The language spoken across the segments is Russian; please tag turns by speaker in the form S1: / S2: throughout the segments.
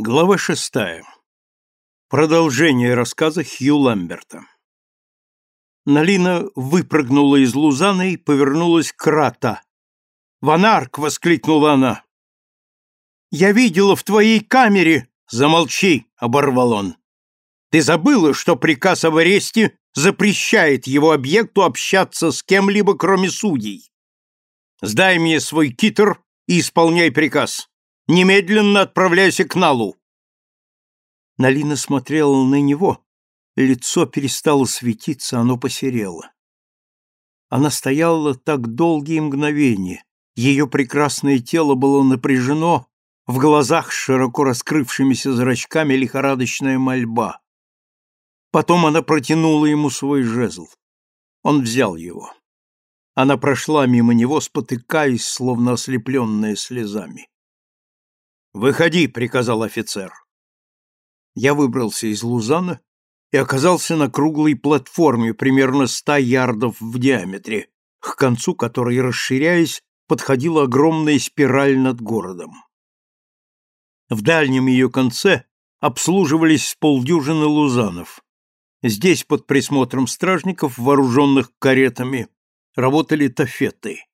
S1: Глава шестая. Продолжение рассказа Хью Ламберта. Налина выпрыгнула из лузана и повернулась к Рата. «Ванарк!» — воскликнула она. «Я видела в твоей камере!» «Замолчи!» — оборвал он. «Ты забыла, что приказ об аресте запрещает его объекту общаться с кем-либо, кроме судей? Сдай мне свой китер и исполняй приказ. Немедленно отправляйся к Налу. Налина смотрела на него. Лицо перестало светиться, оно посерело. Она стояла так долгие мгновения. Ее прекрасное тело было напряжено, в глазах широко раскрывшимися зрачками лихорадочная мольба. Потом она протянула ему свой жезл. Он взял его. Она прошла мимо него, спотыкаясь, словно ослепленная слезами. «Выходи», — приказал офицер. Я выбрался из Лузана и оказался на круглой платформе примерно ста ярдов в диаметре, к концу которой, расширяясь, подходила огромная спираль над городом. В дальнем ее конце обслуживались полдюжины лузанов. Здесь под присмотром стражников, вооруженных каретами, работали тафеты.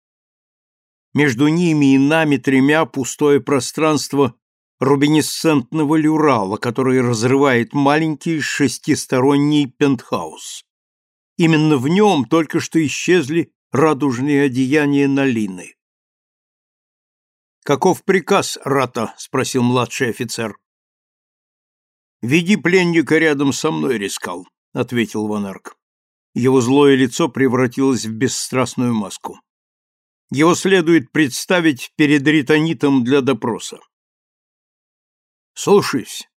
S1: Между ними и нами тремя пустое пространство рубинесцентного люрала, который разрывает маленький шестисторонний пентхаус. Именно в нем только что исчезли радужные одеяния Налины. «Каков приказ, Рата?» — спросил младший офицер. «Веди пленника рядом со мной, Рискал», — ответил Ванарк. Его злое лицо превратилось в бесстрастную маску. Его следует представить перед ритонитом для допроса. Слушаюсь.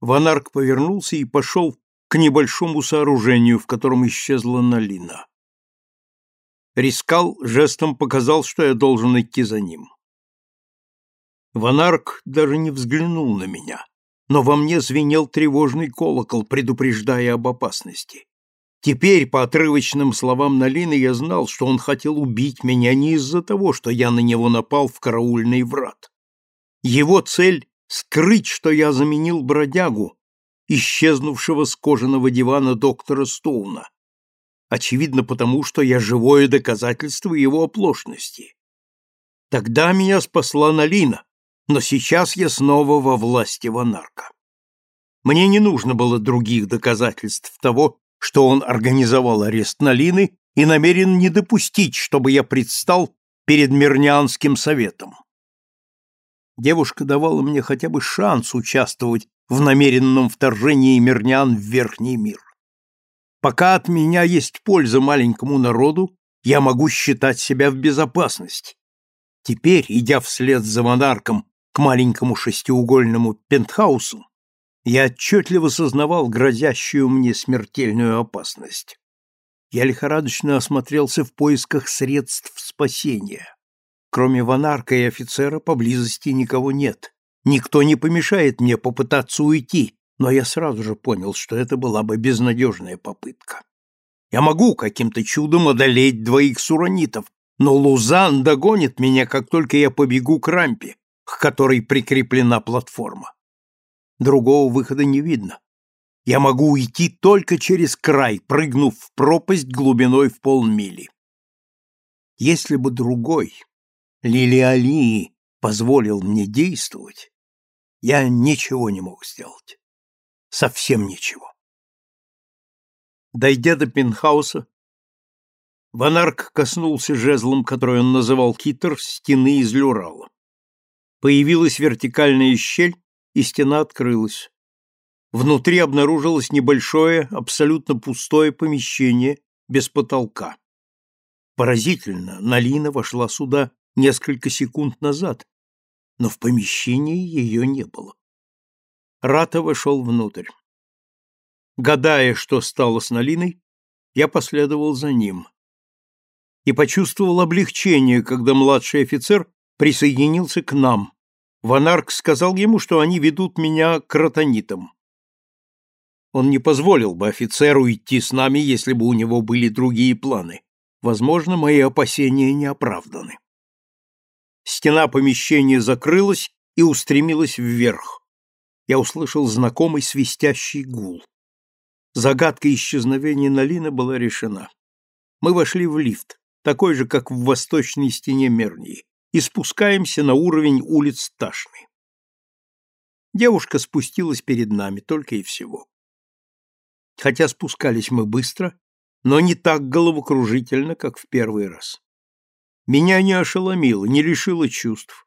S1: Ванарк повернулся и пошел к небольшому сооружению, в котором исчезла Налина. Рискал жестом показал, что я должен идти за ним. Ванарк даже не взглянул на меня, но во мне звенел тревожный колокол, предупреждая об опасности. Теперь, по отрывочным словам Налины, я знал, что он хотел убить меня не из-за того, что я на него напал в караульный врат. Его цель — скрыть, что я заменил бродягу, исчезнувшего с кожаного дивана доктора Стоуна. Очевидно, потому что я живое доказательство его оплошности. Тогда меня спасла Налина, но сейчас я снова во власти Ванарка. Мне не нужно было других доказательств того, что он организовал арест Налины и намерен не допустить, чтобы я предстал перед Мирнянским советом. Девушка давала мне хотя бы шанс участвовать в намеренном вторжении мирнян в верхний мир. Пока от меня есть польза маленькому народу, я могу считать себя в безопасности. Теперь, идя вслед за монарком к маленькому шестиугольному пентхаусу, я отчетливо сознавал грозящую мне смертельную опасность. Я лихорадочно осмотрелся в поисках средств спасения. Кроме ванарка и офицера поблизости никого нет. Никто не помешает мне попытаться уйти, но я сразу же понял, что это была бы безнадежная попытка. Я могу каким-то чудом одолеть двоих суранитов, но Лузан догонит меня, как только я побегу к рампе, к которой прикреплена платформа. Другого выхода не видно. Я могу уйти только через край, прыгнув в пропасть глубиной в полмили. Если бы другой, Лилиалии, позволил мне действовать, я ничего не мог сделать. Совсем ничего. Дойдя до пентхауса, Ванарк коснулся жезлом, который он называл китер, стены из люрала. Появилась вертикальная щель, и стена открылась. Внутри обнаружилось небольшое, абсолютно пустое помещение без потолка. Поразительно, Налина вошла сюда несколько секунд назад, но в помещении ее не было. Рата вошел внутрь. Гадая, что стало с Налиной, я последовал за ним и почувствовал облегчение, когда младший офицер присоединился к нам, Ванарк сказал ему, что они ведут меня к ротонитам. Он не позволил бы офицеру идти с нами, если бы у него были другие планы. Возможно, мои опасения не оправданы. Стена помещения закрылась и устремилась вверх. я услышал знакомый свистящий гул. Загадка исчезновения Налина была решена. Мы вошли в лифт, такой же, как в восточной стене Мернии, и спускаемся на уровень улиц Ташны. Девушка спустилась перед нами, только и всего. Хотя спускались мы быстро, но не так головокружительно, как в первый раз. Меня не ошеломило, не лишило чувств.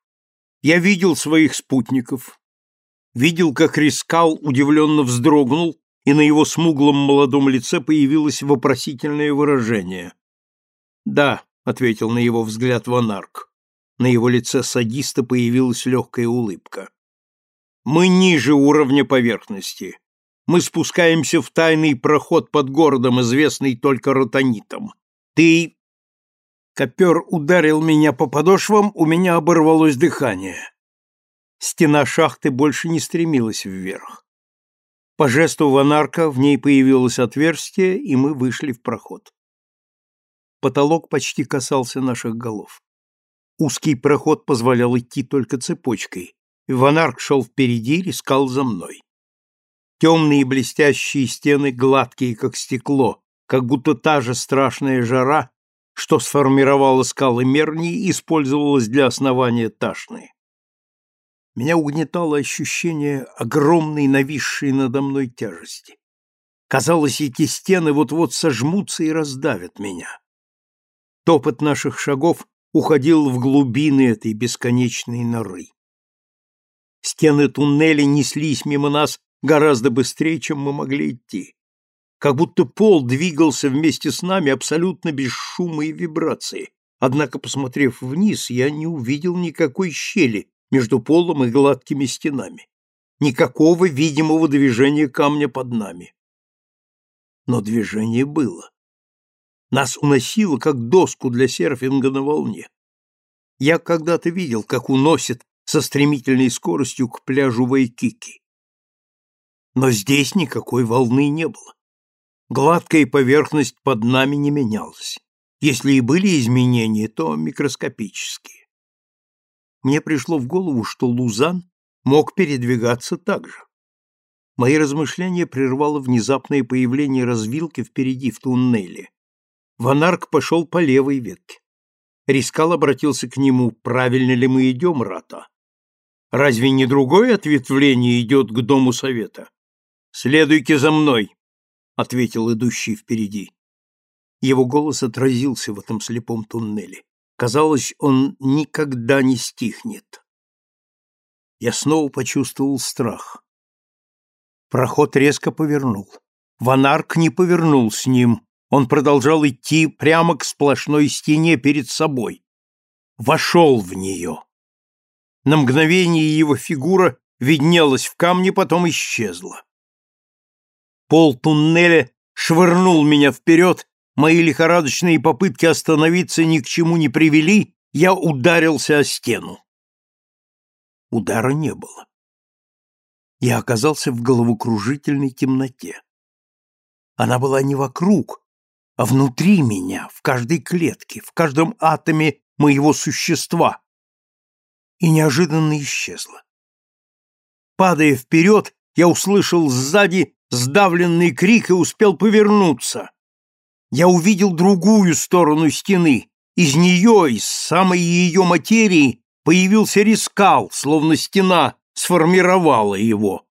S1: Я видел своих спутников, видел, как Рискал удивленно вздрогнул, и на его смуглом молодом лице появилось вопросительное выражение. «Да», — ответил на его взгляд Ванарк. На его лице садиста появилась легкая улыбка. «Мы ниже уровня поверхности. Мы спускаемся в тайный проход под городом, известный только ротонитам. Ты...» Копер ударил меня по подошвам, у меня оборвалось дыхание. Стена шахты больше не стремилась вверх. По жесту Ванарка в ней появилось отверстие, и мы вышли в проход. Потолок почти касался наших голов. Узкий проход позволял идти только цепочкой. Ванарк шел впереди и искал за мной. Темные блестящие стены, гладкие, как стекло, как будто та же страшная жара, что сформировала скалы Мернии, использовалась для основания Ташны. Меня угнетало ощущение огромной нависшей надо мной тяжести. Казалось, эти стены вот-вот сожмутся и раздавят меня. Топот наших шагов уходил в глубины этой бесконечной норы. Стены туннеля неслись мимо нас гораздо быстрее, чем мы могли идти. Как будто пол двигался вместе с нами абсолютно без шума и вибрации. Однако, посмотрев вниз, я не увидел никакой щели между полом и гладкими стенами. Никакого видимого движения камня под нами. Но движение было. Нас уносило, как доску для серфинга на волне. Я когда-то видел, как уносит со стремительной скоростью к пляжу Вайкики. Но здесь никакой волны не было. Гладкая поверхность под нами не менялась. Если и были изменения, то микроскопические. Мне пришло в голову, что Лузан мог передвигаться так же. Мои размышления прервало внезапное появление развилки впереди в туннеле. Ванарк пошел по левой ветке. Рискал обратился к нему, правильно ли мы идем, Рата? Разве не другое ответвление идет к Дому Совета? Следуйте за мной, — ответил идущий впереди. Его голос отразился в этом слепом туннеле. Казалось, он никогда не стихнет. Я снова почувствовал страх. Проход резко повернул. Ванарк не повернул с ним, он продолжал идти прямо к сплошной стене перед собой. Вошел в нее. На мгновение его фигура виднелась в камне, потом исчезла. Пол туннеля швырнул меня вперед, мои лихорадочные попытки остановиться ни к чему не привели, я ударился о стену. Удара не было. Я оказался в головокружительной темноте. Она была не вокруг, а внутри меня, в каждой клетке, в каждом атоме моего существа. И неожиданно исчезла. Падая вперед, я услышал сзади сдавленный крик и успел повернуться. Я увидел другую сторону стены. Из нее, из самой ее материи, появился рискал, словно стена сформировала его.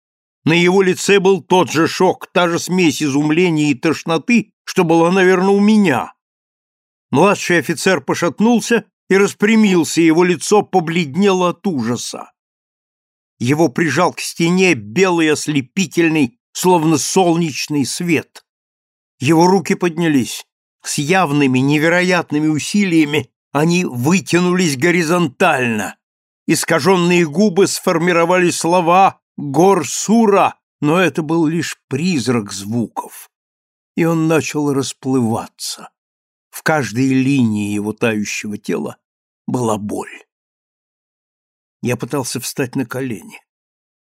S1: На его лице был тот же шок, та же смесь изумления и тошноты, что была, наверное, у меня. Младший офицер пошатнулся и распрямился, его лицо побледнело от ужаса. Его прижал к стене белый ослепительный, словно солнечный свет. Его руки поднялись. С явными, невероятными усилиями они вытянулись горизонтально. Искаженные губы сформировали слова Горсура, но это был лишь призрак звуков. И он начал расплываться. В каждой линии его тающего тела была боль. Я пытался встать на колени.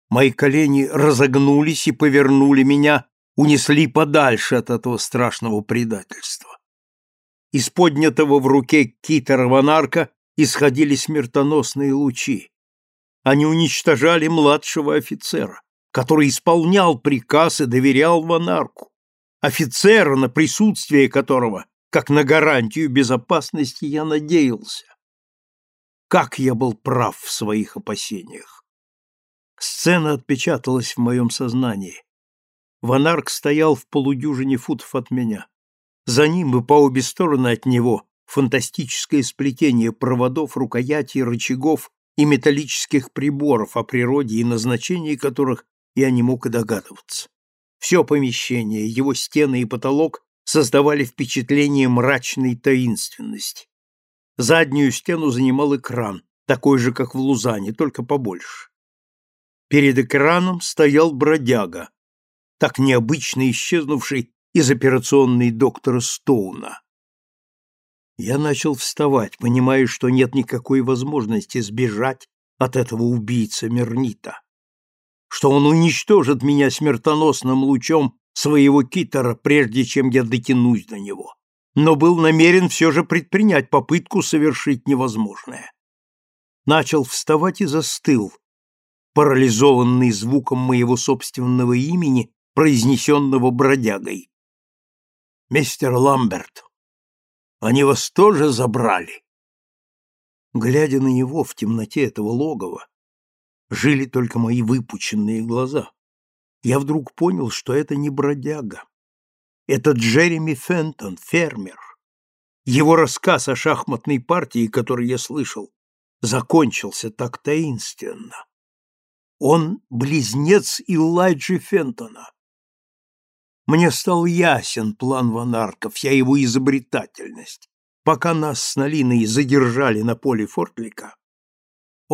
S1: Мои колени разогнулись и повернули меня, унесли подальше от этого страшного предательства. Из поднятого в руке кита Раванарка исходили смертоносные лучи. Они уничтожали младшего офицера. который исполнял приказ и доверял Ванарку, офицера, на присутствие которого, как на гарантию безопасности, я надеялся. Как я был прав в своих опасениях. Сцена отпечаталась в моем сознании. Ванарк стоял в полудюжине футов от меня. За ним и по обе стороны от него фантастическое сплетение проводов, рукоятей, рычагов и металлических приборов, о природе и назначении которых я не мог и догадываться. Все помещение, его стены и потолок создавали впечатление мрачной таинственности. Заднюю стену занимал экран, такой же, как в Лузане, только побольше. Перед экраном стоял бродяга, так необычно исчезнувший из операционной доктора Стоуна. Я начал вставать, понимая, что нет никакой возможности сбежать от этого убийцы Мернита, что он уничтожит меня смертоносным лучом своего китера, прежде чем я дотянусь до него, но был намерен все же предпринять попытку совершить невозможное. Начал вставать и застыл, парализованный звуком моего собственного имени, произнесенного бродягой. «Мистер Ламберт, они вас тоже забрали?» Глядя на него в темноте этого логова, жили только мои выпученные глаза. Я вдруг понял, что это не бродяга. Это Джереми Фентон, фермер. Его рассказ о шахматной партии, который я слышал, закончился так таинственно. Он близнец Илайджи Фентона. Мне стал ясен план Ванарка, вся его изобретательность. Пока нас с Налиной задержали на поле Фортлика,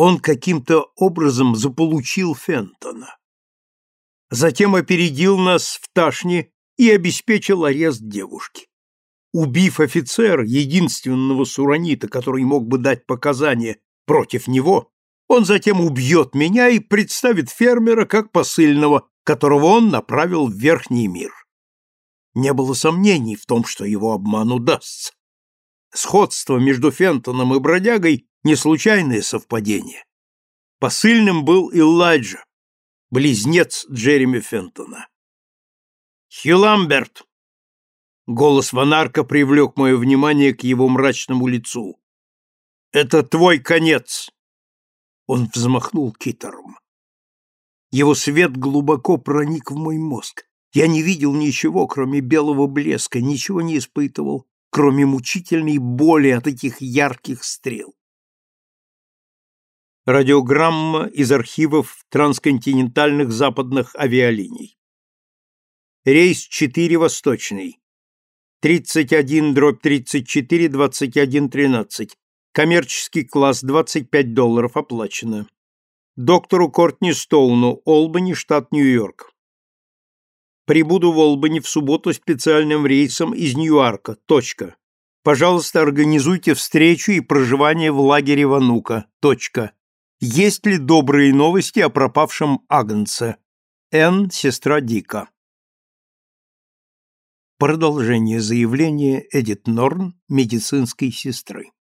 S1: он каким-то образом заполучил Фентона. Затем опередил нас в Ташне и обеспечил арест девушки. Убив офицера, единственного суранита, который мог бы дать показания против него, он затем убьет меня и представит фермера как посыльного, которого он направил в верхний мир. Не было сомнений в том, что его обман удастся. Сходство между Фентоном и бродягой не случайное совпадение. Посыльным был Элайджа, близнец Джереми Фентона. «Хью Ламберт!» Голос Ванарка привлек мое внимание к его мрачному лицу. «Это твой конец!» Он взмахнул китером. Его свет глубоко проник в мой мозг. Я не видел ничего, кроме белого блеска, ничего не испытывал, кроме мучительной боли от этих ярких стрел. Радиограмма из архивов трансконтинентальных западных авиалиний. Рейс 4 Восточный. 31 дробь 34 21 13. Коммерческий класс 25 долларов оплачено. Доктору Кортни Стоуну, Олбани, штат Нью-Йорк. Прибуду в Олбани в субботу специальным рейсом из Ньюарка. Точка. Пожалуйста, организуйте встречу и проживание в лагере Ванука. Точка. Есть ли добрые новости о пропавшем Агнце? Н. Сестра Дика. Продолжение заявления Эдит Норн, медицинской сестры.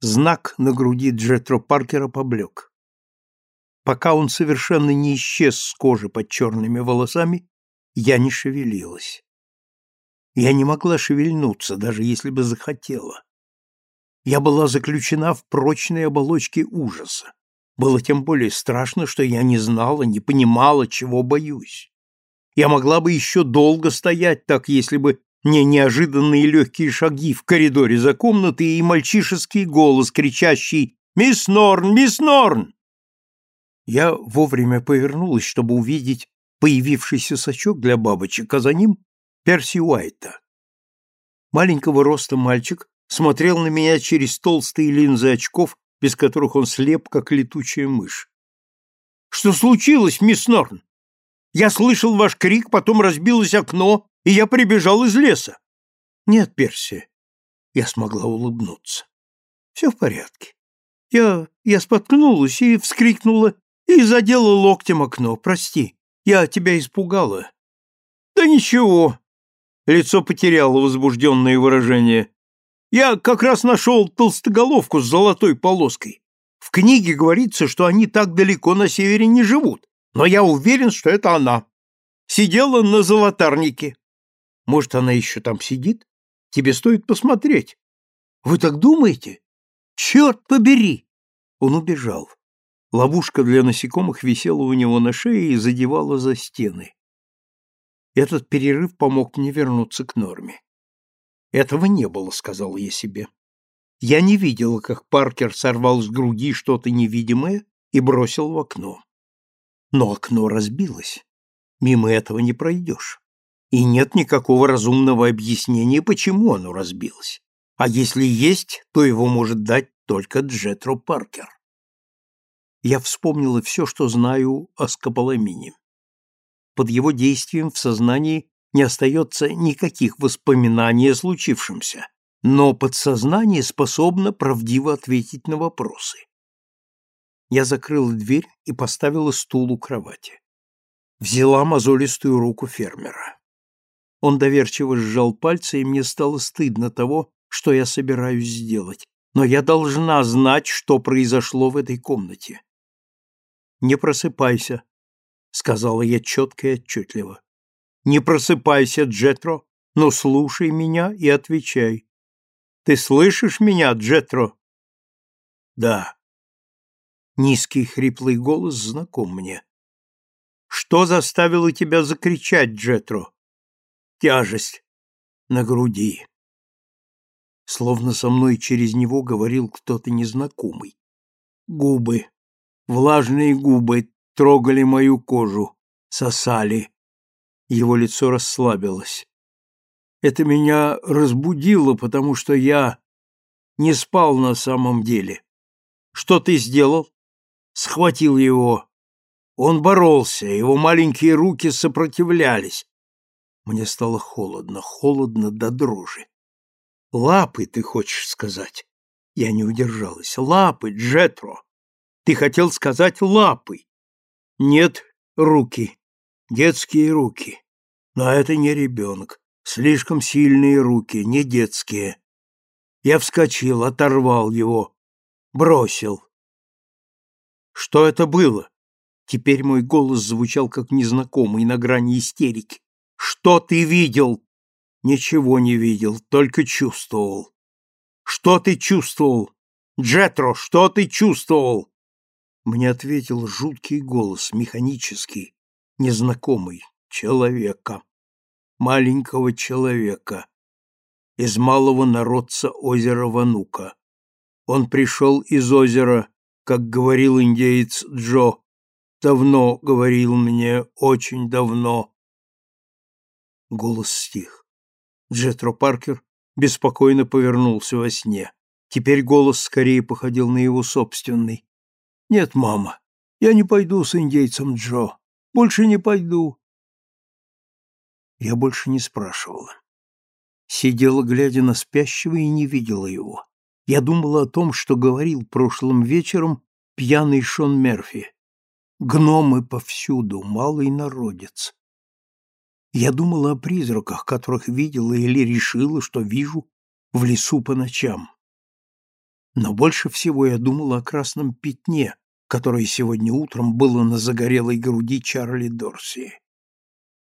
S1: Знак на груди Джетро Паркера поблек. Пока он совершенно не исчез с кожи под черными волосами, я не шевелилась. Я не могла шевельнуться, даже если бы захотела. Я была заключена в прочной оболочке ужаса. Было тем более страшно, что я не знала, не понимала, чего боюсь. Я могла бы еще долго стоять так, если бы не неожиданные легкие шаги в коридоре за комнатой и мальчишеский голос, кричащий «Мисс Норн! Мисс Норн!» Я вовремя повернулась, чтобы увидеть появившийся сачок для бабочек, а за ним Перси Уайта. Маленького роста мальчик смотрел на меня через толстые линзы очков, без которых он слеп, как летучая мышь. «Что случилось, мисс Норн? Я слышал ваш крик, потом разбилось окно, и я прибежал из леса». «Нет, Перси», — я смогла улыбнуться. «Все в порядке. Я... я споткнулась и вскрикнула и задела локтем окно. Прости, я тебя испугала. Да ничего. Лицо потеряло возбужденное выражение. Я как раз нашел толстоголовку с золотой полоской. В книге говорится, что они так далеко на севере не живут, Но я уверен, что это она. Сидела на золотарнике. Может, она еще там сидит? Тебе стоит посмотреть. Вы так думаете? Черт побери! Он убежал. Ловушка для насекомых висела у него на шее и задевала за стены. Этот перерыв помог мне вернуться к норме. Этого не было, сказал я себе. Я не видела, как Паркер сорвал с груди что-то невидимое и бросил в окно. Но окно разбилось. Мимо этого не пройдешь. И нет никакого разумного объяснения, почему оно разбилось. А если есть, то его может дать только Джетро Паркер. Я вспомнила все, что знаю о скополамине. Под его действием в сознании не остается никаких воспоминаний о случившемся, но подсознание способно правдиво ответить на вопросы. Я закрыла дверь и поставила стул у кровати. Взяла мозолистую руку фермера. Он доверчиво сжал пальцы, и мне стало стыдно того, что я собираюсь сделать. Но я должна знать, что произошло в этой комнате. «Не просыпайся», — сказала я четко и отчетливо. «Не просыпайся, Джетро, но слушай меня и отвечай. Ты слышишь меня, Джетро?» «Да», Низкий хриплый голос знаком мне. Что заставило тебя закричать, Джетро? Тяжесть на груди. Словно со мной через него говорил кто-то незнакомый. Губы, влажные губы трогали мою кожу, сосали. Его лицо расслабилось. Это меня разбудило, потому что я не спал на самом деле. Что ты сделал? схватил его. Он боролся, его маленькие руки сопротивлялись. Мне стало холодно, холодно до дрожи. Лапы, ты хочешь сказать? Я не удержалась. Лапы, Джетро. Ты хотел сказать лапы. Нет, руки. Детские руки. Но это не ребенок. Слишком сильные руки, не детские. Я вскочил, оторвал его, бросил. Что это было? Теперь мой голос звучал как незнакомый на грани истерики. Что ты видел? Ничего не видел, только чувствовал. Что ты чувствовал? Джетро, что ты чувствовал? Мне ответил жуткий голос, механический, незнакомый, человека, маленького человека, из малого народца озера Ванука. Он пришел из озера как говорил индеец Джо, давно говорил мне, очень давно. Голос стих. Джетро Паркер беспокойно повернулся во сне. Теперь голос скорее походил на его собственный. «Нет, мама, я не пойду с индейцем Джо. Больше не пойду». Я больше не спрашивала. Сидела, глядя на спящего, и не видела его я думала о том, что говорил прошлым вечером пьяный Шон Мерфи. Гномы повсюду, малый народец. Я думала о призраках, которых видела или решила, что вижу в лесу по ночам. Но больше всего я думала о красном пятне, которое сегодня утром было на загорелой груди Чарли Дорси.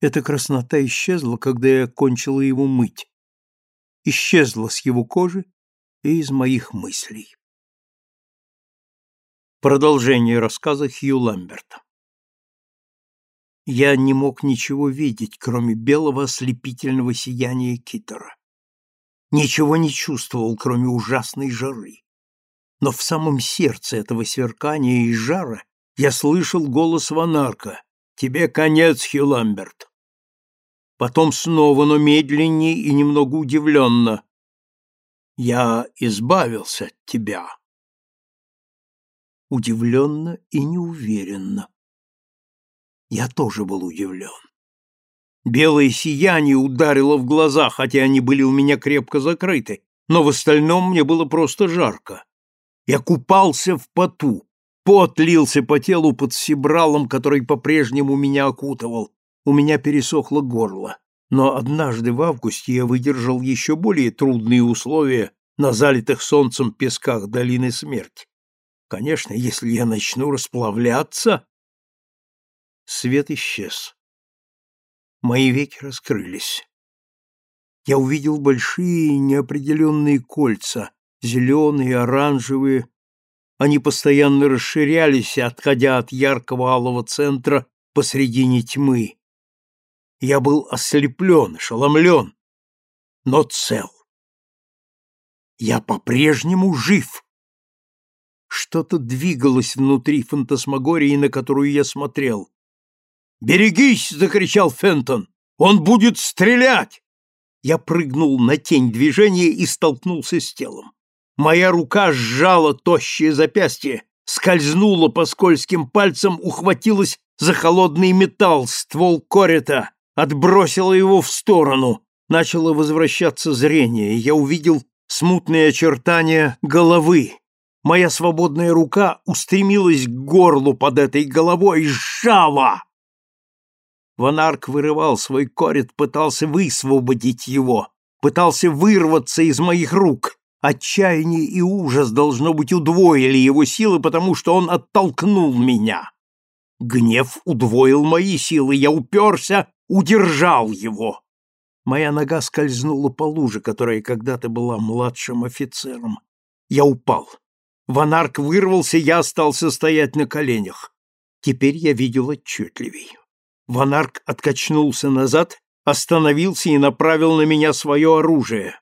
S1: Эта краснота исчезла, когда я кончила его мыть. Исчезла с его кожи и из моих мыслей. Продолжение рассказа Хью Ламберта. Я не мог ничего видеть, кроме белого ослепительного сияния Китера. Ничего не чувствовал, кроме ужасной жары. Но в самом сердце этого сверкания и жара я слышал голос Ванарка. «Тебе конец, Хью Ламберт!» Потом снова, но медленнее и немного удивленно. Я избавился от тебя. Удивленно и неуверенно. Я тоже был удивлен. Белое сияние ударило в глаза, хотя они были у меня крепко закрыты, но в остальном мне было просто жарко. Я купался в поту, пот лился по телу под сибралом, который по-прежнему меня окутывал. У меня пересохло горло но однажды в августе я выдержал еще более трудные условия на залитых солнцем песках долины смерти. Конечно, если я начну расплавляться... Свет исчез. Мои веки раскрылись. Я увидел большие неопределенные кольца, зеленые, оранжевые. Они постоянно расширялись, отходя от яркого алого центра посредине тьмы. Я был ослеплен, ошеломлен, но цел. Я по-прежнему жив. Что-то двигалось внутри фантасмагории, на которую я смотрел. «Берегись!» — закричал Фентон. «Он будет стрелять!» Я прыгнул на тень движения и столкнулся с телом. Моя рука сжала тощее запястье, скользнула по скользким пальцам, ухватилась за холодный металл, ствол корета, отбросила его в сторону. Начало возвращаться зрение, я увидел смутные очертания головы. Моя свободная рука устремилась к горлу под этой головой сжала. Ванарк вырывал свой корет, пытался высвободить его, пытался вырваться из моих рук. Отчаяние и ужас, должно быть, удвоили его силы, потому что он оттолкнул меня. Гнев удвоил мои силы, я уперся, удержал его. Моя нога скользнула по луже, которая когда-то была младшим офицером. Я упал. Ванарк вырвался, я остался стоять на коленях. Теперь я видел отчетливей. Ванарк откачнулся назад, остановился и направил на меня свое оружие.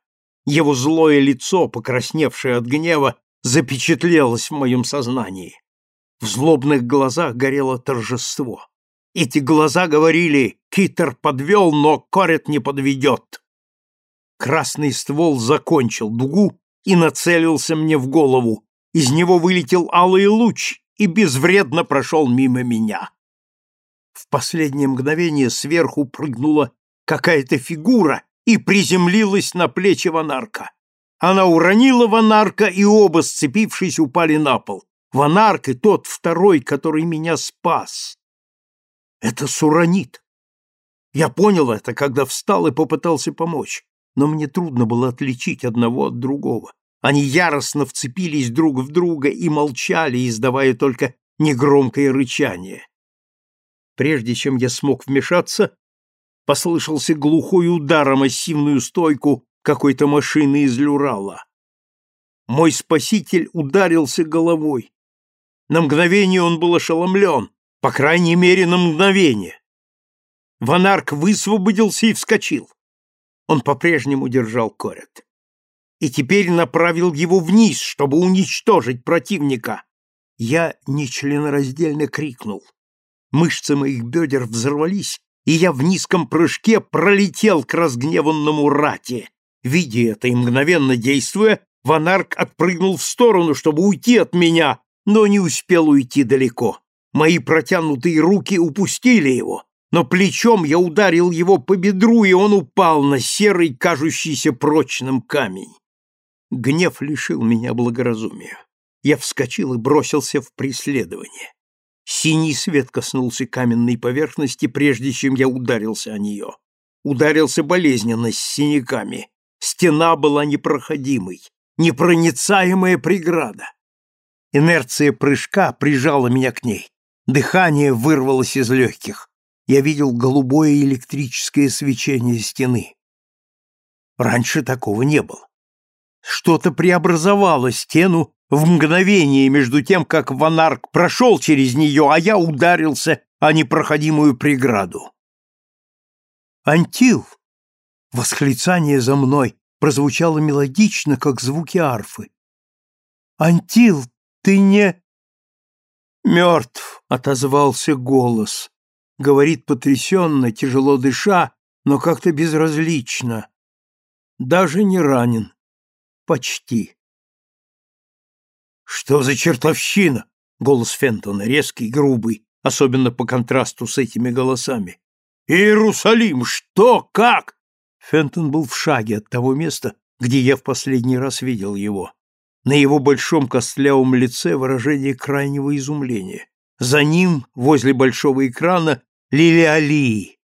S1: Его злое лицо, покрасневшее от гнева, запечатлелось в моем сознании. В злобных глазах горело торжество. Эти глаза говорили «Китер подвел, но Корет не подведет». Красный ствол закончил дугу и нацелился мне в голову. Из него вылетел алый луч и безвредно прошел мимо меня. В последнее мгновение сверху прыгнула какая-то фигура и приземлилась на плечи Ванарка. Она уронила Ванарка, и оба, сцепившись, упали на пол. Ванарк и тот второй, который меня спас. Это Суранит. Я понял это, когда встал и попытался помочь, но мне трудно было отличить одного от другого. Они яростно вцепились друг в друга и молчали, издавая только негромкое рычание. Прежде чем я смог вмешаться, послышался глухой удар о массивную стойку какой-то машины из люрала. Мой спаситель ударился головой. На мгновение он был ошеломлен, по крайней мере, на мгновение. Ванарк высвободился и вскочил. Он по-прежнему держал корет. И теперь направил его вниз, чтобы уничтожить противника. Я нечленораздельно крикнул. Мышцы моих бедер взорвались, и я в низком прыжке пролетел к разгневанному рате. Видя это и мгновенно действуя, Ванарк отпрыгнул в сторону, чтобы уйти от меня, но не успел уйти далеко. Мои протянутые руки упустили его, но плечом я ударил его по бедру, и он упал на серый, кажущийся прочным камень. Гнев лишил меня благоразумия. Я вскочил и бросился в преследование. Синий свет коснулся каменной поверхности, прежде чем я ударился о нее. Ударился болезненно, с синяками. Стена была непроходимой, непроницаемая преграда. Инерция прыжка прижала меня к ней. Дыхание вырвалось из легких. Я видел голубое электрическое свечение стены. Раньше такого не было. Что-то преобразовало стену в мгновение между тем, как Ванарк прошел через нее, а я ударился о непроходимую преграду. «Антил!» — восклицание за мной прозвучало мелодично, как звуки арфы. «Антил, ты не...» «Мертв!» — отозвался голос. Говорит потрясенно, тяжело дыша, но как-то безразлично. Даже не ранен. Почти. «Что за чертовщина?» — голос Фентона, резкий, грубый, особенно по контрасту с этими голосами. «Иерусалим! Что? Как?» Фентон был в шаге от того места, где я в последний раз видел его. На его большом костлявом лице выражение крайнего изумления. За ним, возле большого экрана, Лилиалии.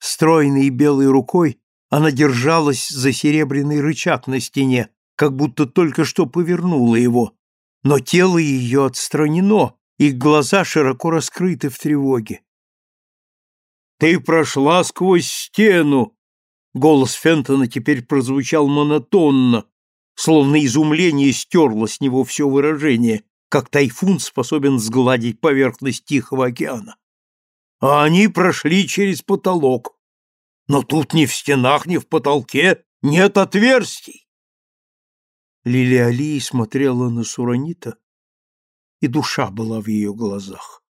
S1: Стройной белой рукой она держалась за серебряный рычаг на стене, как будто только что повернула его, но тело ее отстранено, Их глаза широко раскрыты в тревоге. «Ты прошла сквозь стену!» Голос Фентона теперь прозвучал монотонно, словно изумление стерло с него все выражение, как тайфун способен сгладить поверхность Тихого океана. А они прошли через потолок. Но тут ни в стенах, ни в потолке нет отверстий. Лилия Алии смотрела на Суранита, и душа была в ее глазах.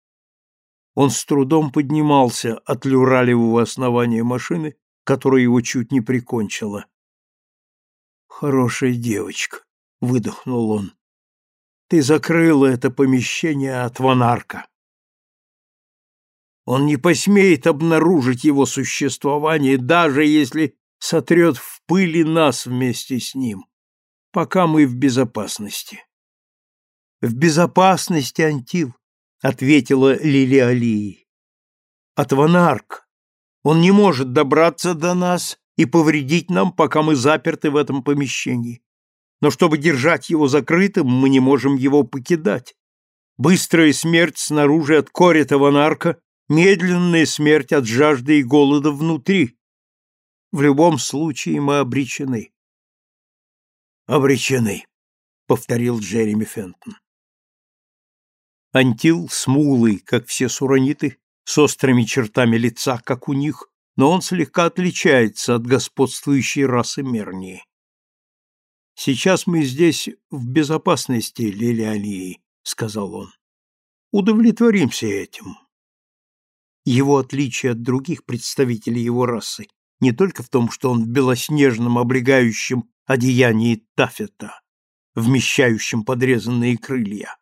S1: Он с трудом поднимался от люралевого основания машины, которая его чуть не прикончила. «Хорошая девочка», — выдохнул он. «Ты закрыла это помещение от ванарка. Он не посмеет обнаружить его существование, даже если сотрет в пыли нас вместе с ним, пока мы в безопасности. В безопасности, Антил, ответила Лилия Алии. От Ванарк. Он не может добраться до нас и повредить нам, пока мы заперты в этом помещении. Но чтобы держать его закрытым, мы не можем его покидать. Быстрая смерть снаружи от корита Ванарка, медленная смерть от жажды и голода внутри. В любом случае мы обречены. Обречены, повторил Джереми Фентон. Антил смуглый, как все сураниты, с острыми чертами лица, как у них, но он слегка отличается от господствующей расы Мернии. «Сейчас мы здесь в безопасности, Лили Алии», — сказал он. «Удовлетворимся этим». Его отличие от других представителей его расы не только в том, что он в белоснежном облегающем одеянии тафета, вмещающем подрезанные крылья,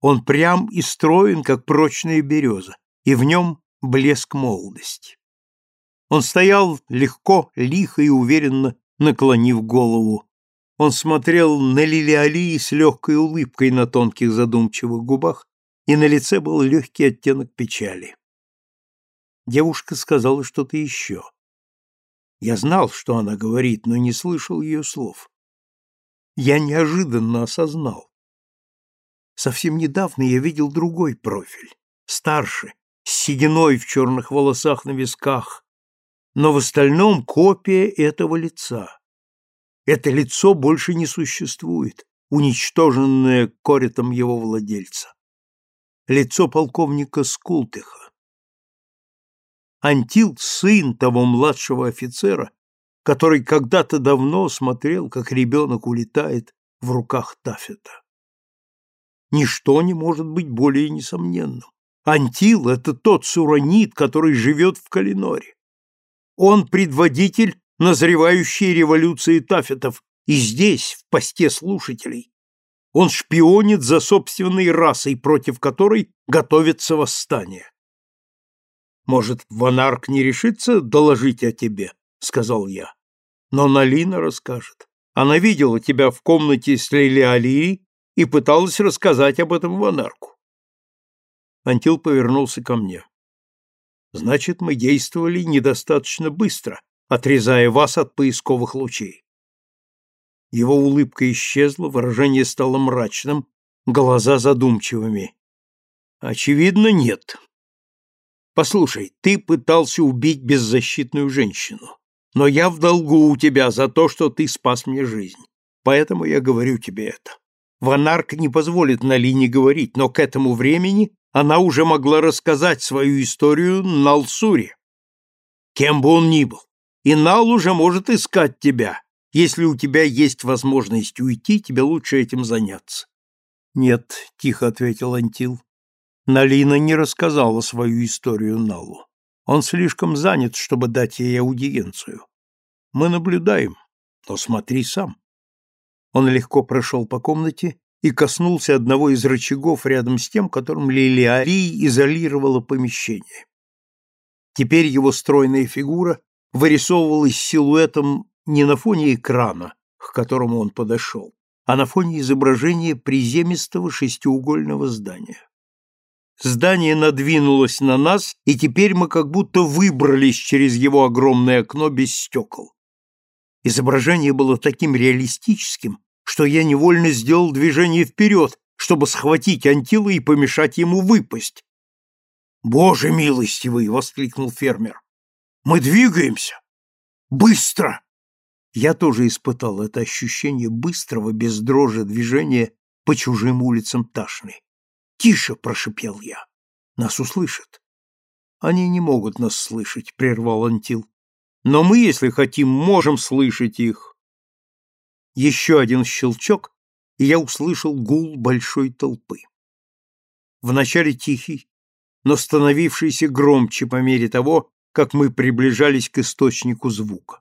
S1: он прям и строен, как прочная береза, и в нем блеск молодости. Он стоял легко, лихо и уверенно, наклонив голову. Он смотрел на Лилиалии с легкой улыбкой на тонких задумчивых губах, и на лице был легкий оттенок печали. Девушка сказала что-то еще. Я знал, что она говорит, но не слышал ее слов. Я неожиданно осознал. Совсем недавно я видел другой профиль, старше, с сединой в черных волосах на висках, но в остальном копия этого лица. Это лицо больше не существует, уничтоженное коритом его владельца. Лицо полковника Скултыха. Антил — сын того младшего офицера, который когда-то давно смотрел, как ребенок улетает в руках Тафета. Ничто не может быть более несомненным. Антил — это тот суранит, который живет в Калиноре. Он предводитель назревающей революции тафетов, и здесь, в посте слушателей, он шпионит за собственной расой, против которой готовится восстание. «Может, Ванарк не решится доложить о тебе?» — сказал я. «Но Налина расскажет. Она видела тебя в комнате с Лейли Алией и пыталась рассказать об этом Ванарку. Антил повернулся ко мне. Значит, мы действовали недостаточно быстро, отрезая вас от поисковых лучей. Его улыбка исчезла, выражение стало мрачным, глаза задумчивыми. Очевидно, нет. Послушай, ты пытался убить беззащитную женщину, но я в долгу у тебя за то, что ты спас мне жизнь. Поэтому я говорю тебе это. Ванарк не позволит Налине говорить, но к этому времени она уже могла рассказать свою историю Налсуре. Кем бы он ни был. И Нал уже может искать тебя. Если у тебя есть возможность уйти, тебе лучше этим заняться. Нет, тихо ответил Антил. Налина не рассказала свою историю Налу. Он слишком занят, чтобы дать ей аудиенцию. Мы наблюдаем, но смотри сам. Он легко прошел по комнате и коснулся одного из рычагов рядом с тем, которым Лилия Арии изолировала помещение. Теперь его стройная фигура вырисовывалась силуэтом не на фоне экрана, к которому он подошел, а на фоне изображения приземистого шестиугольного здания. Здание надвинулось на нас, и теперь мы как будто выбрались через его огромное окно без стекол. Изображение было таким реалистическим, что я невольно сделал движение вперед, чтобы схватить Антила и помешать ему выпасть. «Боже милостивый!» — воскликнул фермер. «Мы двигаемся! Быстро!» Я тоже испытал это ощущение быстрого, без дрожи движения по чужим улицам Ташны. «Тише!» — прошипел я. «Нас услышат». «Они не могут нас слышать», — прервал Антил. «Но мы, если хотим, можем слышать их». Еще один щелчок, и я услышал гул большой толпы. Вначале тихий, но становившийся громче по мере того, как мы приближались к источнику звука.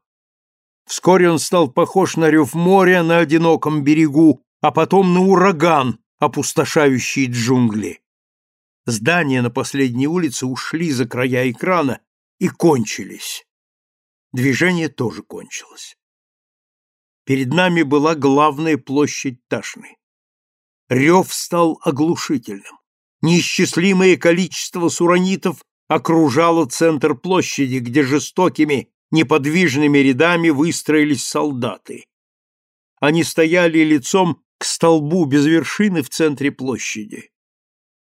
S1: Вскоре он стал похож на рев моря на одиноком берегу, а потом на ураган, опустошающий джунгли. Здания на последней улице ушли за края экрана и кончились. Движение тоже кончилось. Перед нами была главная площадь Ташны. Рев стал оглушительным. Неисчислимое количество суранитов окружало центр площади, где жестокими, неподвижными рядами выстроились солдаты. Они стояли лицом к столбу без вершины в центре площади.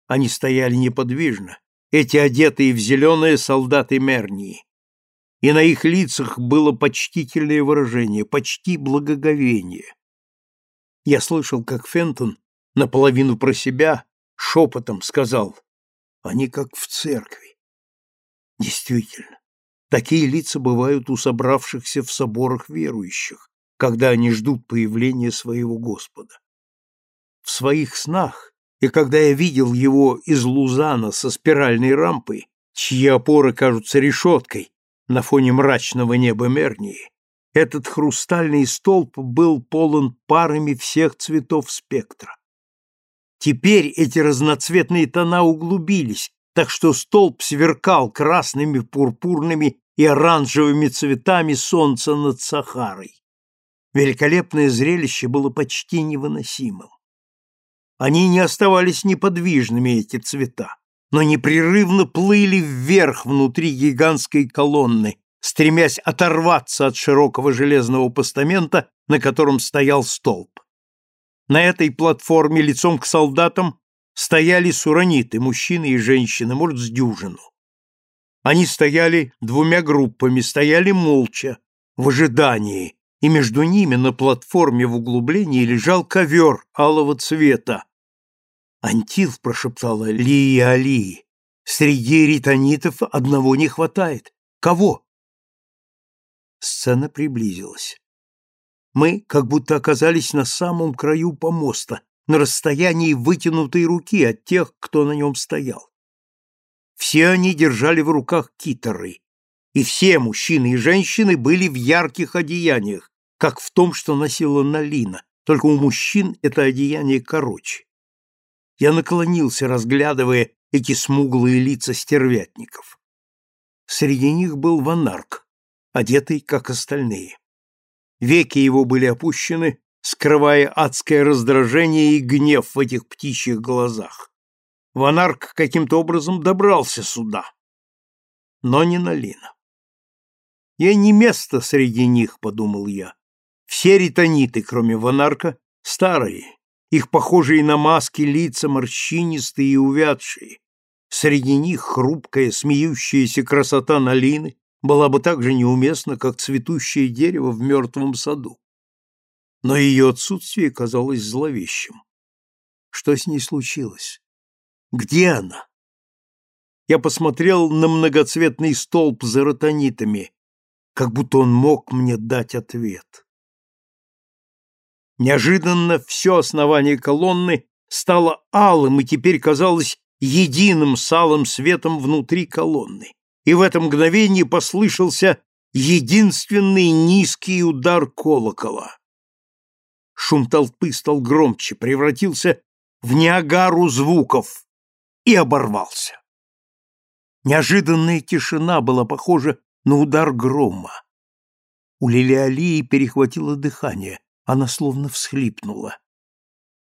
S1: Они стояли неподвижно, эти одетые в зеленые солдаты Мернии и на их лицах было почтительное выражение, почти благоговение. Я слышал, как Фентон, наполовину про себя, шепотом сказал, они как в церкви. Действительно, такие лица бывают у собравшихся в соборах верующих, когда они ждут появления своего Господа. В своих снах, и когда я видел его из Лузана со спиральной рампой, чьи опоры кажутся решеткой, на фоне мрачного неба Мернии, этот хрустальный столб был полон парами всех цветов спектра. Теперь эти разноцветные тона углубились, так что столб сверкал красными, пурпурными и оранжевыми цветами солнца над Сахарой. Великолепное зрелище было почти невыносимым. Они не оставались неподвижными, эти цвета но непрерывно плыли вверх внутри гигантской колонны, стремясь оторваться от широкого железного постамента, на котором стоял столб. На этой платформе лицом к солдатам стояли сураниты, мужчины и женщины, может, с дюжину. Они стояли двумя группами, стояли молча, в ожидании, и между ними на платформе в углублении лежал ковер алого цвета, Антил, прошептала Лия Али. Среди ритонитов одного не хватает. Кого? Сцена приблизилась. Мы как будто оказались на самом краю помоста, на расстоянии вытянутой руки от тех, кто на нем стоял. Все они держали в руках китары, и все мужчины и женщины были в ярких одеяниях, как в том, что носила Налина, только у мужчин это одеяние короче. Я наклонился, разглядывая эти смуглые лица стервятников. Среди них был ванарк, одетый, как остальные. Веки его были опущены, скрывая адское раздражение и гнев в этих птичьих глазах. Ванарк каким-то образом добрался сюда, но не Налина. Я не место среди них, подумал я. Все ритониты, кроме Ванарка, старые, их похожие на маски лица морщинистые и увядшие. Среди них хрупкая, смеющаяся красота Налины была бы так же неуместна, как цветущее дерево в мертвом саду. Но ее отсутствие казалось зловещим. Что с ней случилось? Где она? Я посмотрел на многоцветный столб за ротонитами, как будто он мог мне дать ответ. Неожиданно все основание колонны стало алым и теперь казалось единым с алым светом внутри колонны. И в это мгновение послышался единственный низкий удар колокола. Шум толпы стал громче, превратился в неагару звуков и оборвался. Неожиданная тишина была похожа на удар грома. У Лилиалии перехватило дыхание. Она словно всхлипнула.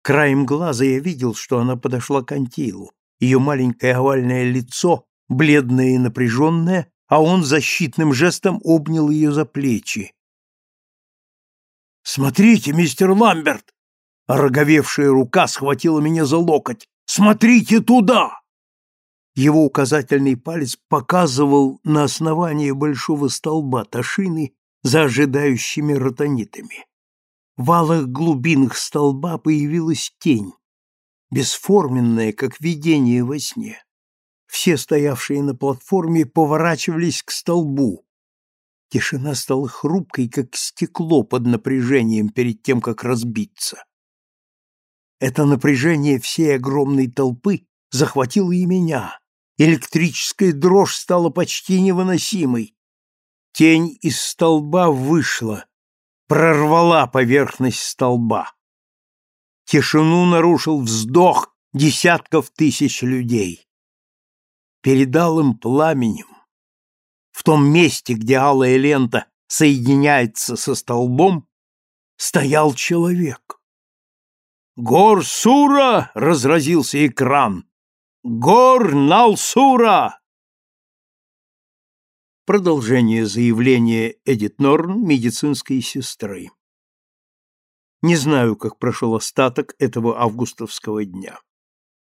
S1: Краем глаза я видел, что она подошла к Антилу. Ее маленькое овальное лицо, бледное и напряженное, а он защитным жестом обнял ее за плечи. «Смотрите, мистер Ламберт! а роговевшая рука схватила меня за локоть. «Смотрите туда!» Его указательный палец показывал на основание большого столба ташины за ожидающими ротонитами. В алых глубинах столба появилась тень, бесформенная, как видение во сне. Все стоявшие на платформе поворачивались к столбу. Тишина стала хрупкой, как стекло под напряжением перед тем, как разбиться. Это напряжение всей огромной толпы захватило и меня. Электрическая дрожь стала почти невыносимой. Тень из столба вышла, прорвала поверхность столба. Тишину нарушил вздох десятков тысяч людей. Перед алым пламенем, в том месте, где алая лента соединяется со столбом, стоял человек. «Гор-Сура!» — разразился экран. Гор-Налсура!» Продолжение заявления Эдит Норн, медицинской сестры. Не знаю, как прошел остаток этого августовского дня.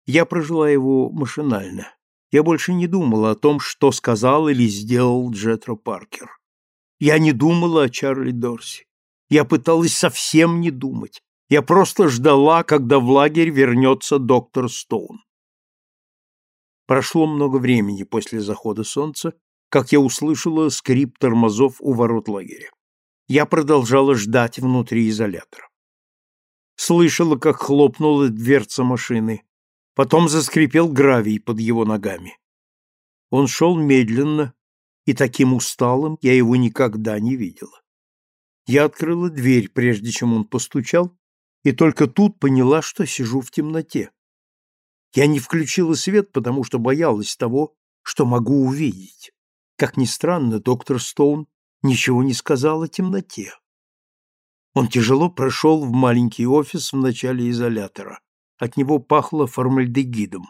S1: Я прожила его машинально. Я больше не думала о том, что сказал или сделал Джетро Паркер. Я не думала о Чарли Дорси. Я пыталась совсем не думать. Я просто ждала, когда в лагерь вернется доктор Стоун. Прошло много времени после захода солнца, как я услышала скрип тормозов у ворот лагеря. Я продолжала ждать внутри изолятора. Слышала, как хлопнула дверца машины. Потом заскрипел гравий под его ногами. Он шел медленно, и таким усталым я его никогда не видела. Я открыла дверь, прежде чем он постучал, и только тут поняла, что сижу в темноте. Я не включила свет, потому что боялась того, что могу увидеть. Как ни странно, доктор Стоун ничего не сказал о темноте. Он тяжело прошел в маленький офис в начале изолятора. От него пахло формальдегидом.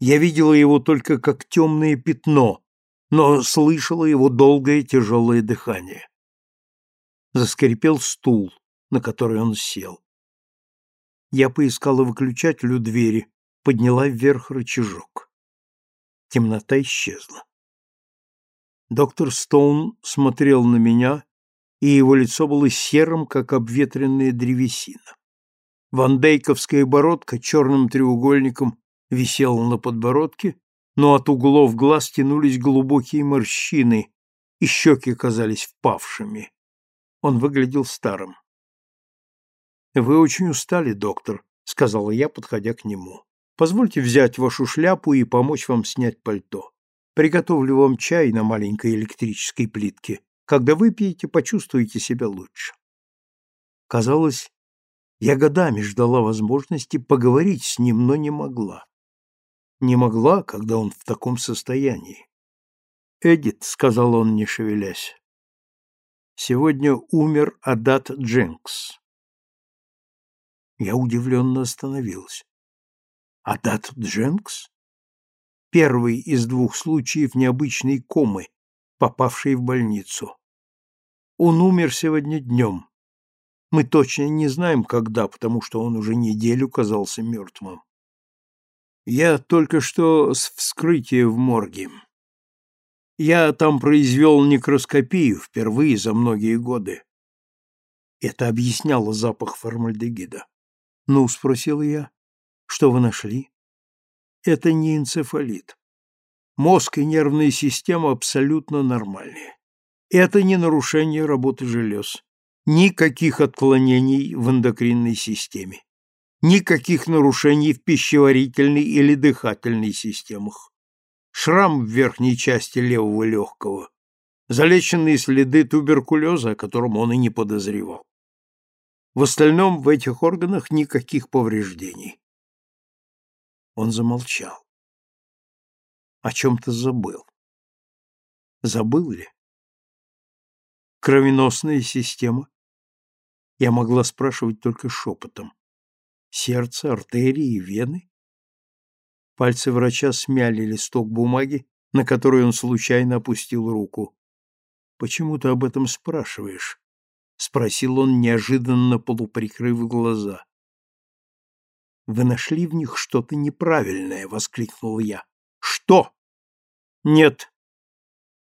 S1: Я видела его только как темное пятно, но слышала его долгое тяжелое дыхание. Заскрипел стул, на который он сел. Я поискала выключатель у двери, подняла вверх рычажок. Темнота исчезла. Доктор Стоун смотрел на меня, и его лицо было серым, как обветренная древесина. Вандейковская бородка черным треугольником висела на подбородке, но от углов глаз тянулись глубокие морщины, и щеки казались впавшими. Он выглядел старым. «Вы очень устали, доктор», — сказала я, подходя к нему. Позвольте взять вашу шляпу и помочь вам снять пальто. Приготовлю вам чай на маленькой электрической плитке. Когда выпьете, почувствуете себя лучше. Казалось, я годами ждала возможности поговорить с ним, но не могла. Не могла, когда он в таком состоянии. «Эдит», — сказал он, не шевелясь, — «сегодня умер Адат Дженкс». Я удивленно остановилась. Адат Дженкс? Первый из двух случаев необычной комы, попавшей в больницу. Он умер сегодня днем. Мы точно не знаем, когда, потому что он уже неделю казался мертвым. Я только что с вскрытия в морге. Я там произвел некроскопию впервые за многие годы. Это объясняло запах формальдегида. «Ну?» — спросил я. Что вы нашли? Это не энцефалит. Мозг и нервная система абсолютно нормальные. Это не нарушение работы желез. Никаких отклонений в эндокринной системе. Никаких нарушений в пищеварительной или дыхательной системах. Шрам в верхней части левого легкого. Залеченные следы туберкулеза, о котором он и не подозревал. В остальном в этих органах никаких повреждений. Он замолчал. О чем-то забыл. Забыл ли? Кровеносная система? Я могла спрашивать только шепотом. Сердце, артерии, вены? Пальцы врача смяли листок бумаги, на который он случайно опустил руку. «Почему ты об этом спрашиваешь?» — спросил он, неожиданно полуприкрыв глаза. Вы нашли в них что-то неправильное, воскликнул я. Что? Нет.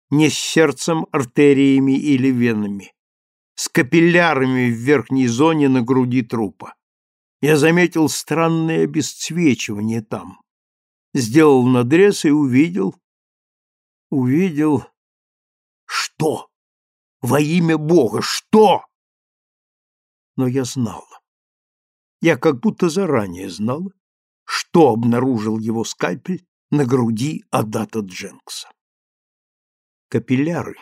S1: Не с сердцем, артериями или венами. С капиллярами в верхней зоне на груди трупа. Я заметил странное обесцвечивание там. Сделал надрез и увидел... Увидел... Что? Во имя Бога, что? Но я знала. Я как будто заранее знала, что обнаружил его скальпель на груди Адата Дженкса. Капилляры,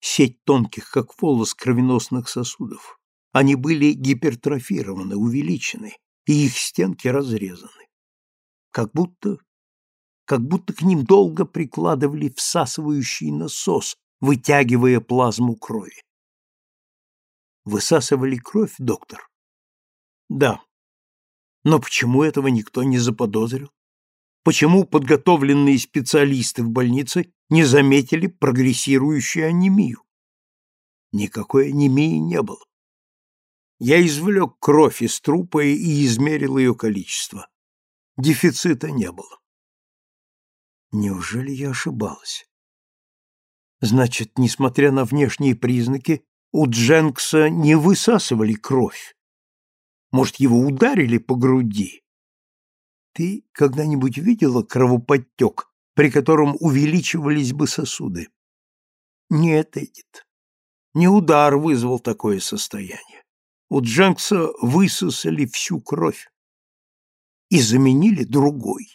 S1: сеть тонких, как волос, кровеносных сосудов, они были гипертрофированы, увеличены, и их стенки разрезаны. Как будто, как будто к ним долго прикладывали всасывающий насос, вытягивая плазму крови. Высасывали кровь, доктор? Да. Но почему этого никто не заподозрил? Почему подготовленные специалисты в больнице не заметили прогрессирующую анемию? Никакой анемии не было. Я извлек кровь из трупа и измерил ее количество. Дефицита не было. Неужели я ошибалась? Значит, несмотря на внешние признаки, у Дженкса не высасывали кровь. Может, его ударили по груди? Ты когда-нибудь видела кровоподтек, при котором увеличивались бы сосуды? Нет, Эдит. Не удар вызвал такое состояние. У Дженкса высосали всю кровь и заменили другой.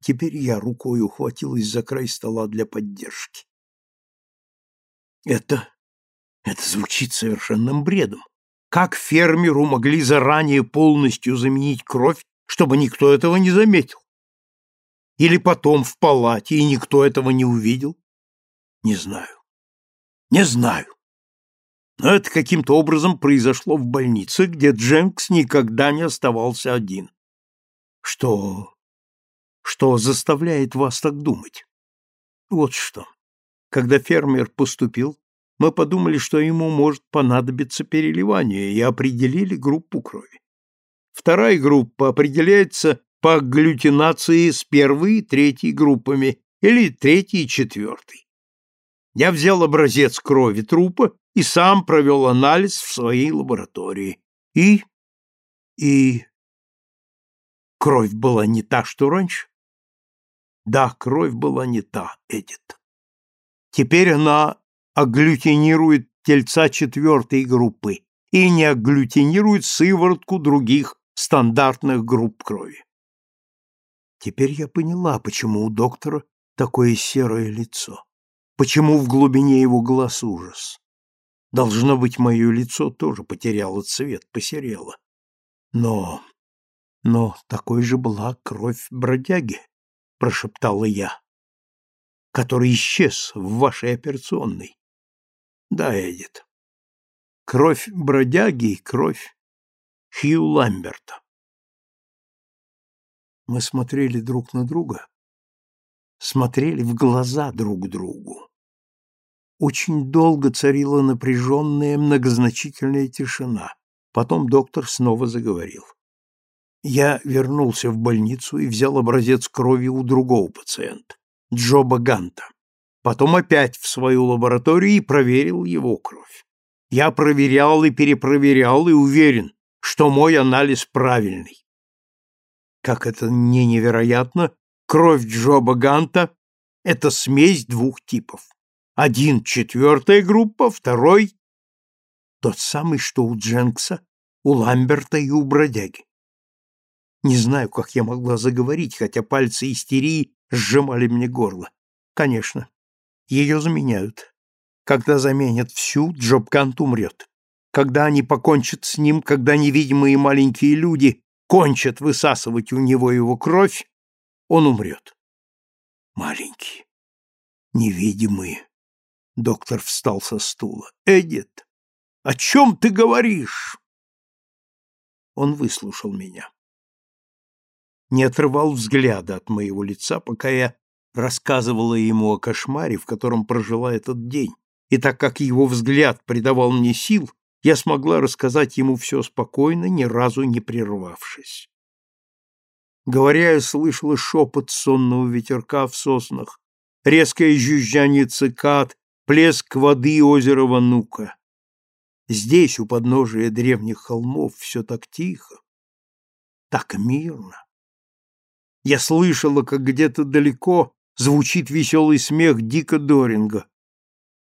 S1: Теперь я рукой ухватилась за край стола для поддержки. Это... это звучит совершенным бредом. Как фермеру могли заранее полностью заменить кровь, чтобы никто этого не заметил? Или потом в палате, и никто этого не увидел? Не знаю. Не знаю. Но это каким-то образом произошло в больнице, где Дженкс никогда не оставался один. Что что заставляет вас так думать? Вот что. Когда фермер поступил, мы подумали, что ему может понадобиться переливание, и определили группу крови. Вторая группа определяется по агглютинации с первой и третьей группами, или третьей и четвертой. Я взял образец крови трупа и сам провел анализ в своей лаборатории. И... и... Кровь была не та, что раньше. Да, кровь была не та, Эдит. Теперь она агглютинирует тельца четвертой группы и не агглютинирует сыворотку других стандартных групп крови. Теперь я поняла, почему у доктора такое серое лицо, почему в глубине его глаз ужас. Должно быть, мое лицо тоже потеряло цвет, посерело. Но... но такой же была кровь бродяги прошептала я, который исчез в вашей операционной. Да, Эдит. Кровь бродяги и кровь Хью Ламберта. Мы смотрели друг на друга, смотрели в глаза друг другу. Очень долго царила напряженная, многозначительная тишина. Потом доктор снова заговорил. Я вернулся в больницу и взял образец крови у другого пациента, Джоба Ганта. Потом опять в свою лабораторию и проверил его кровь. Я проверял и перепроверял и уверен, что мой анализ правильный. Как это не невероятно, кровь Джоба Ганта – это смесь двух типов. Один – четвертая группа, второй – тот самый, что у Дженкса, у Ламберта и у бродяги. Не знаю, как я могла заговорить, хотя пальцы истерии сжимали мне горло. Конечно, ее заменяют. Когда заменят всю, Джобкант умрет. Когда они покончат с ним, когда невидимые маленькие люди кончат высасывать у него его кровь, он умрет. Маленькие, невидимые. Доктор встал со стула. Эдит, о чем ты говоришь? Он выслушал меня не отрывал взгляда от моего лица, пока я рассказывала ему о кошмаре, в котором прожила этот день, и так как его взгляд придавал мне сил, я смогла рассказать ему все спокойно, ни разу не прервавшись. Говоря, я слышала шепот сонного ветерка в соснах, резкое жужжание цикад, плеск воды озера Ванука. Здесь, у подножия древних холмов, все так тихо, так мирно. Я слышала, как где-то далеко звучит веселый смех Дика Доринга.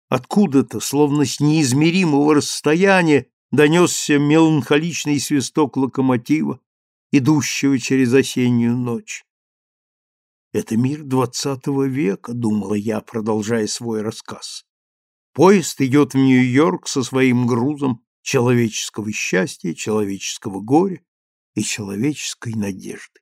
S1: Откуда-то, словно с неизмеримого расстояния, донесся меланхоличный свисток локомотива, идущего через осеннюю ночь. Это мир двадцатого века, думала я, продолжая свой рассказ. Поезд идет в Нью-Йорк со своим грузом человеческого счастья, человеческого горя и человеческой надежды.